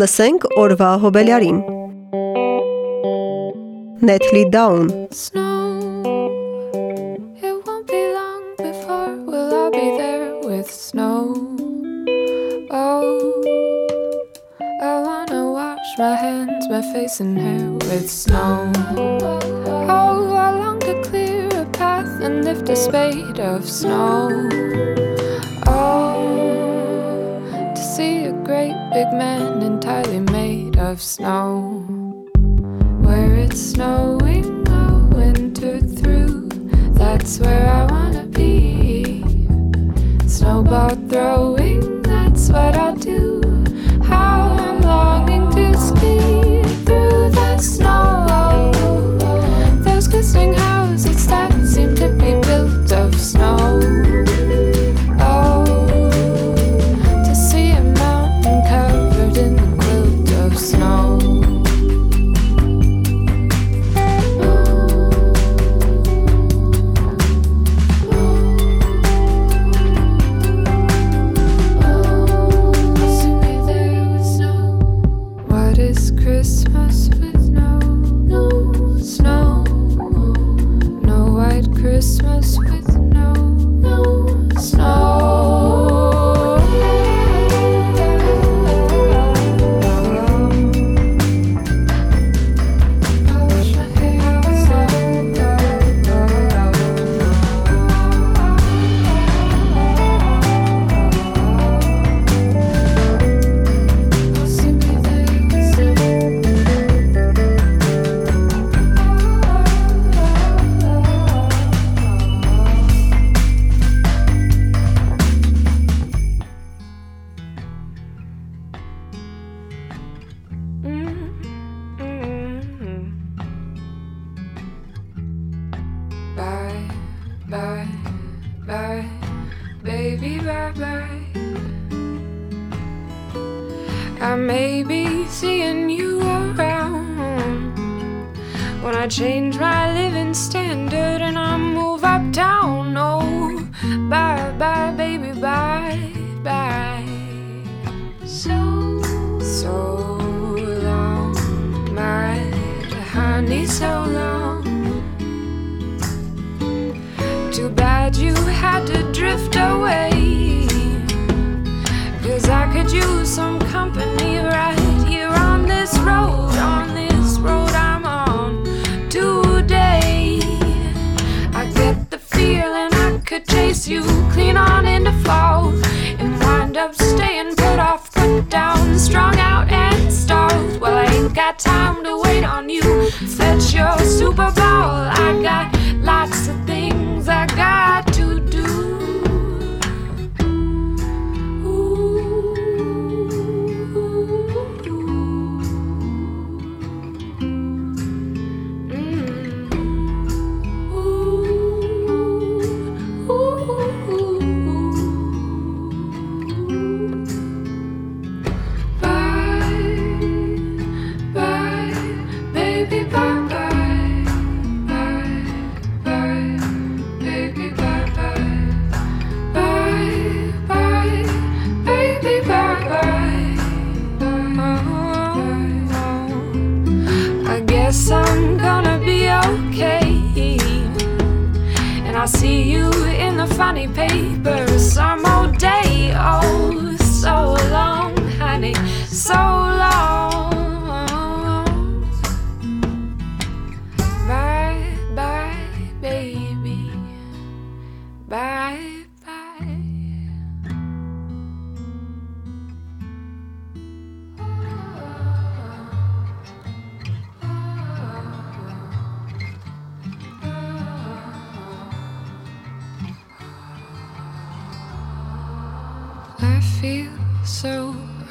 Լսենք օրվա հոբելյարին։ Netley Down Snow It won't be long before will I be there with snow. Oh I wanna wash my hands my face and hair with snow. Oh I long to clear a path and lift a spade of snow. snow. your superpower. I got.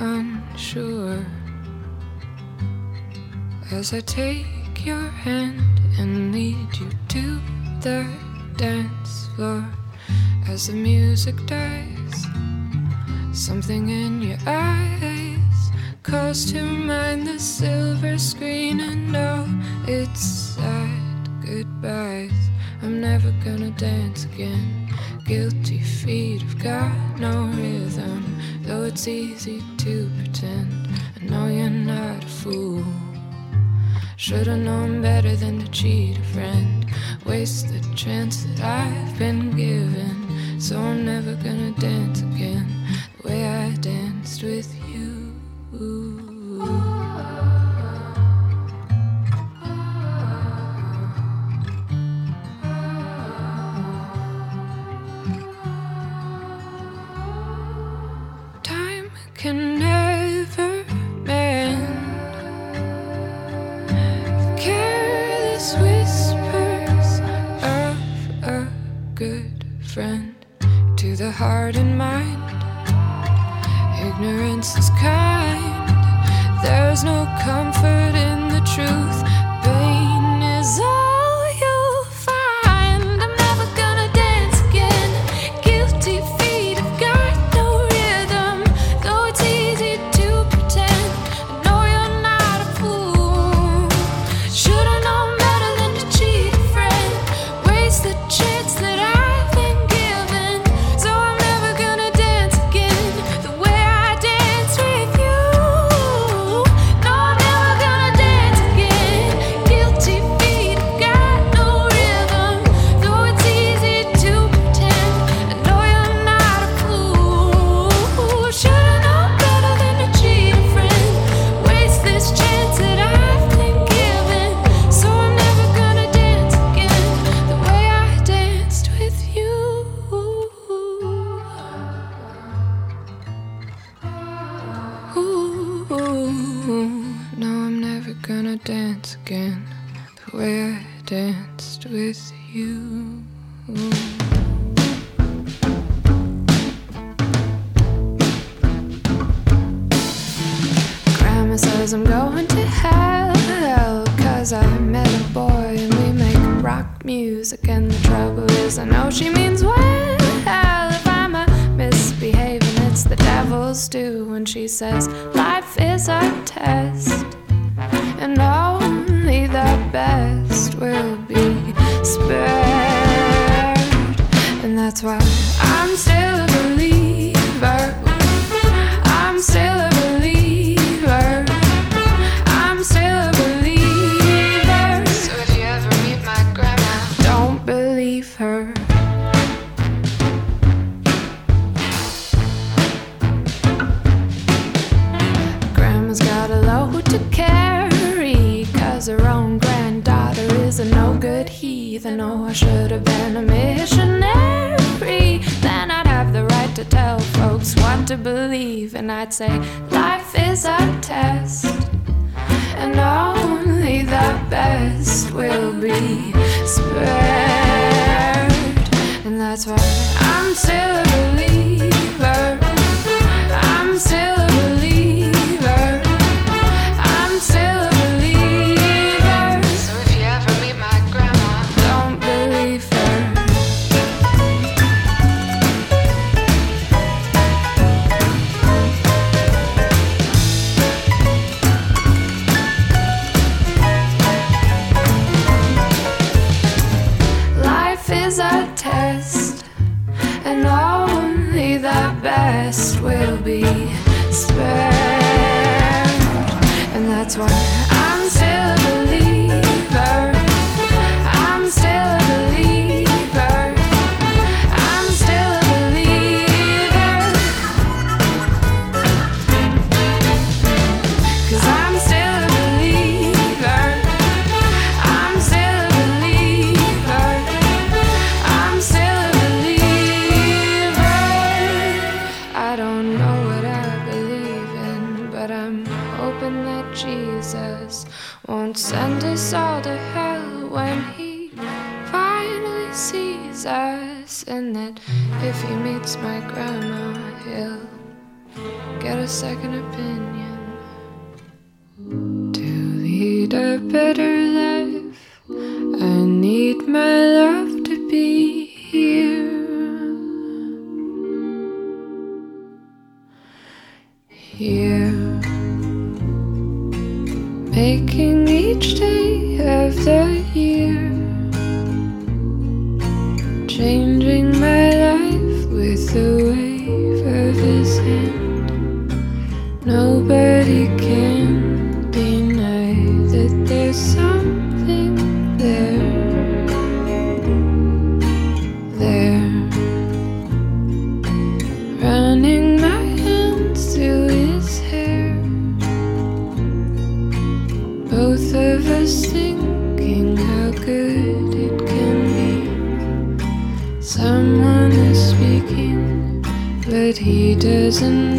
unsure as I take your hand and lead you to the dance floor. As the music dies, something in your eyes calls to mind the silver screen and all its sad goodbyes. I'm never gonna dance again. Guilty feet have got no rhythm. Though it's easy to pretend, I know you're not a fool. Should've known better than to cheat a friend. Waste the chance that I've been given. So I'm never gonna dance again the way I danced with you. can never mend. Careless whispers of a good friend to the heart and mind. Ignorance is kind, there's no comfort in the truth. girls do when she says, Life is a test, and only the best will be spared. And that's why I'm still believing. tell folks what to believe, and I'd say life is a test, and only the best will be spared, and that's why I'm still. If he meets my grandma, he'll get a second opinion. To lead a bitter changing my life with the wave of his hand. Nobody can. prison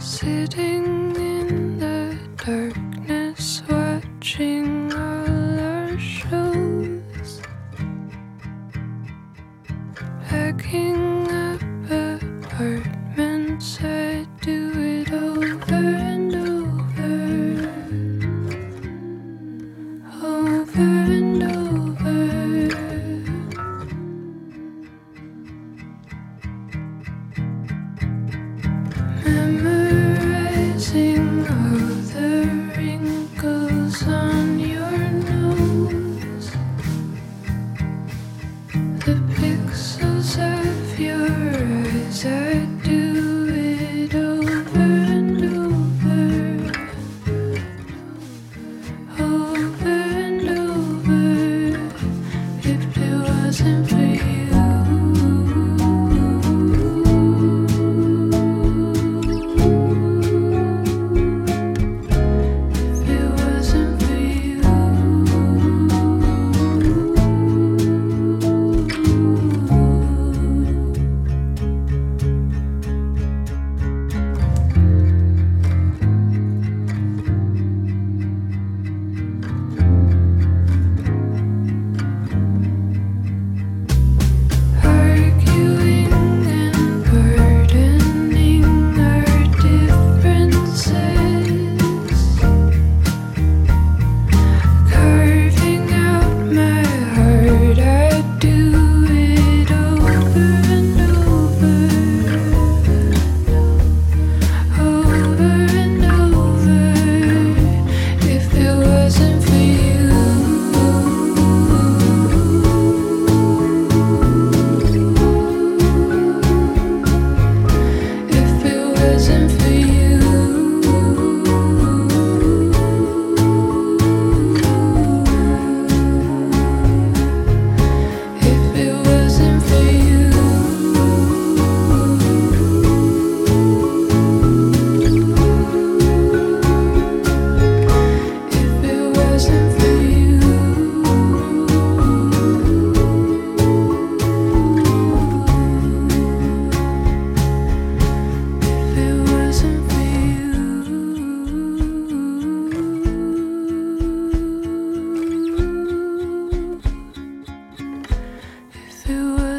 Sitting in the darkness, watching.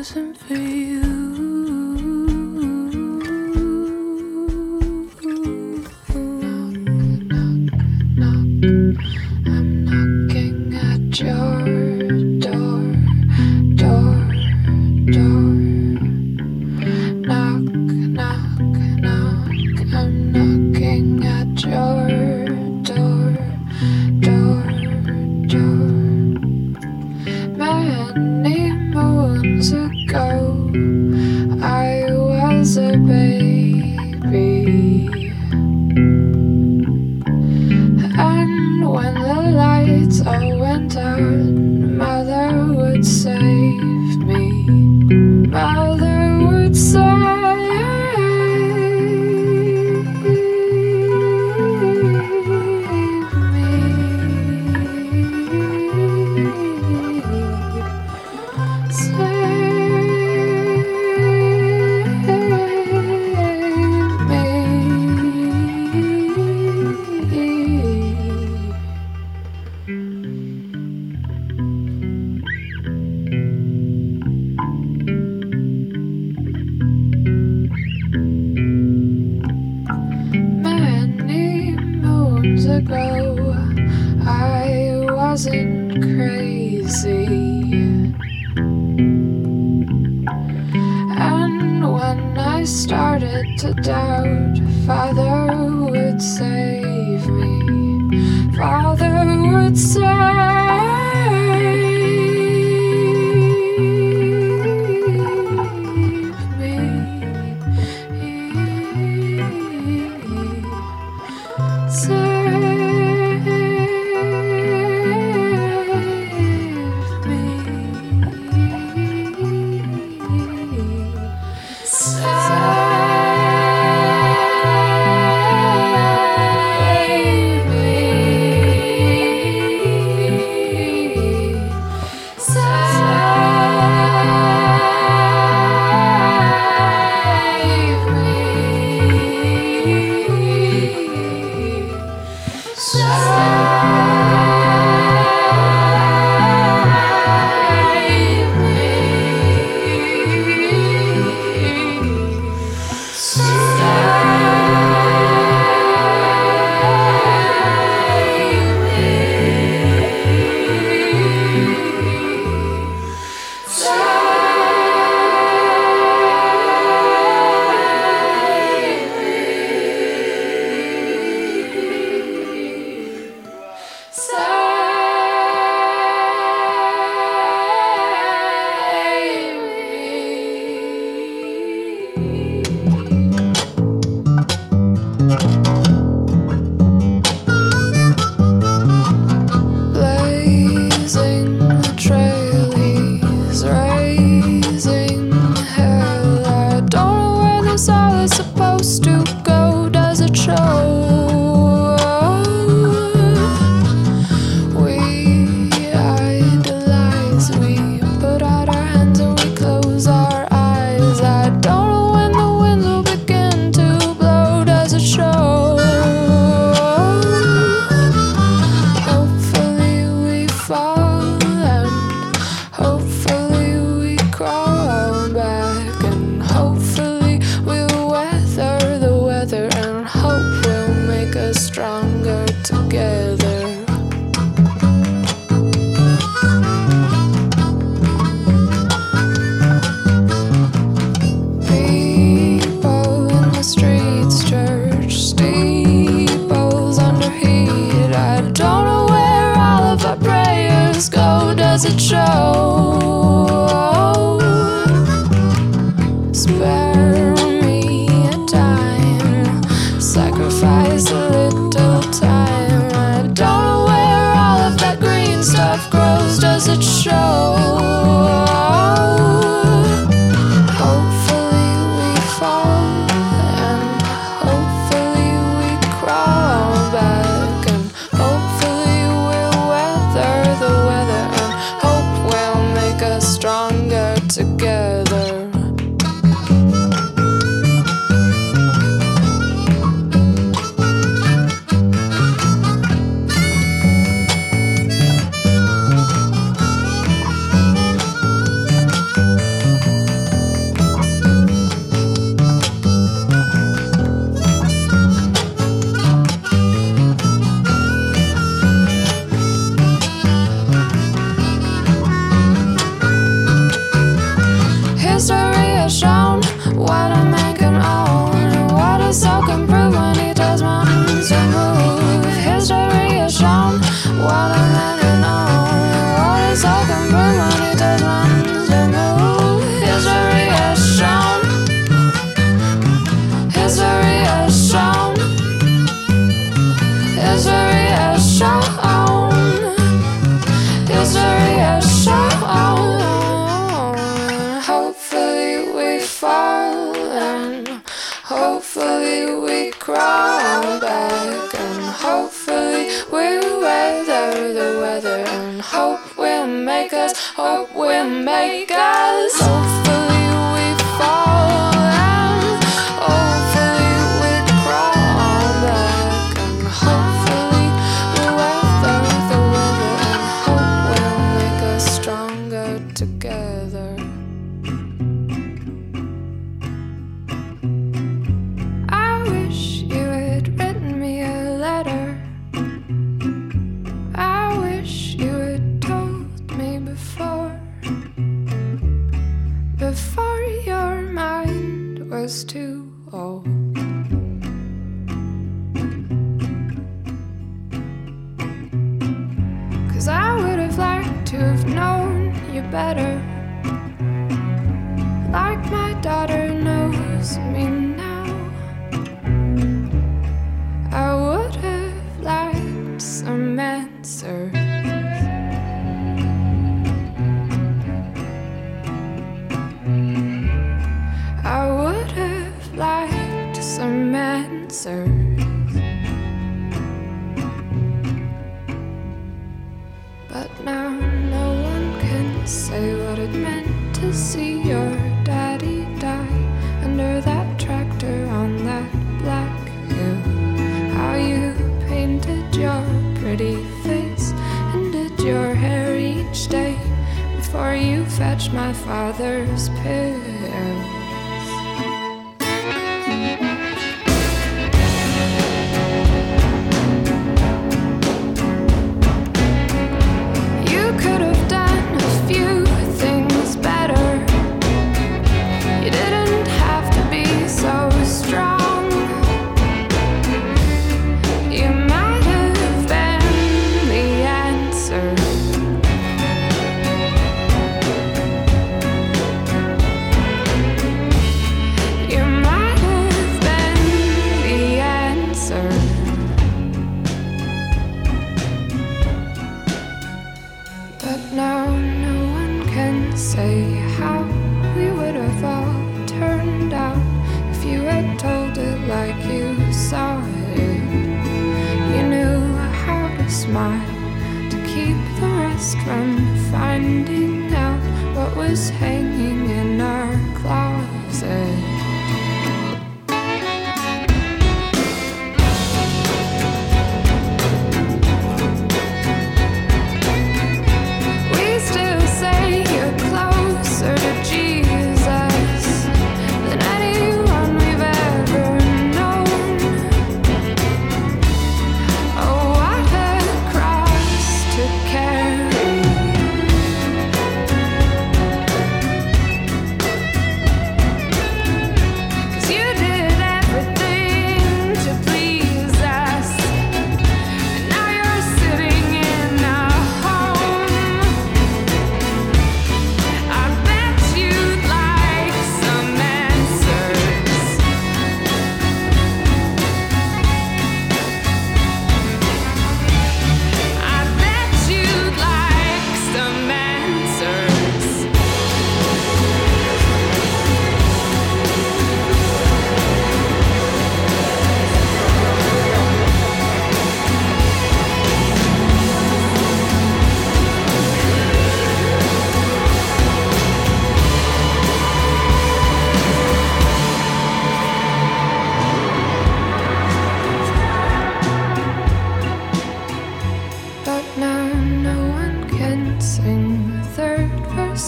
wasn't for you. My father's pills.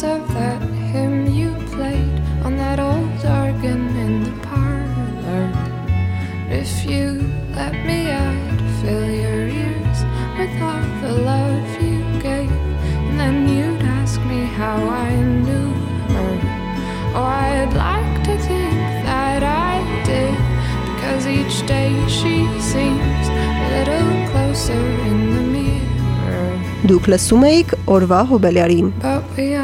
voice of that hymn you played on that old organ in the parlor. If you let me, I'd fill your ears with all the love you gave. And then you'd ask me how I knew her. Oh, I'd like to think that I did, because each day she seems a little closer in the mirror. դուք լսում էիք օրվա But we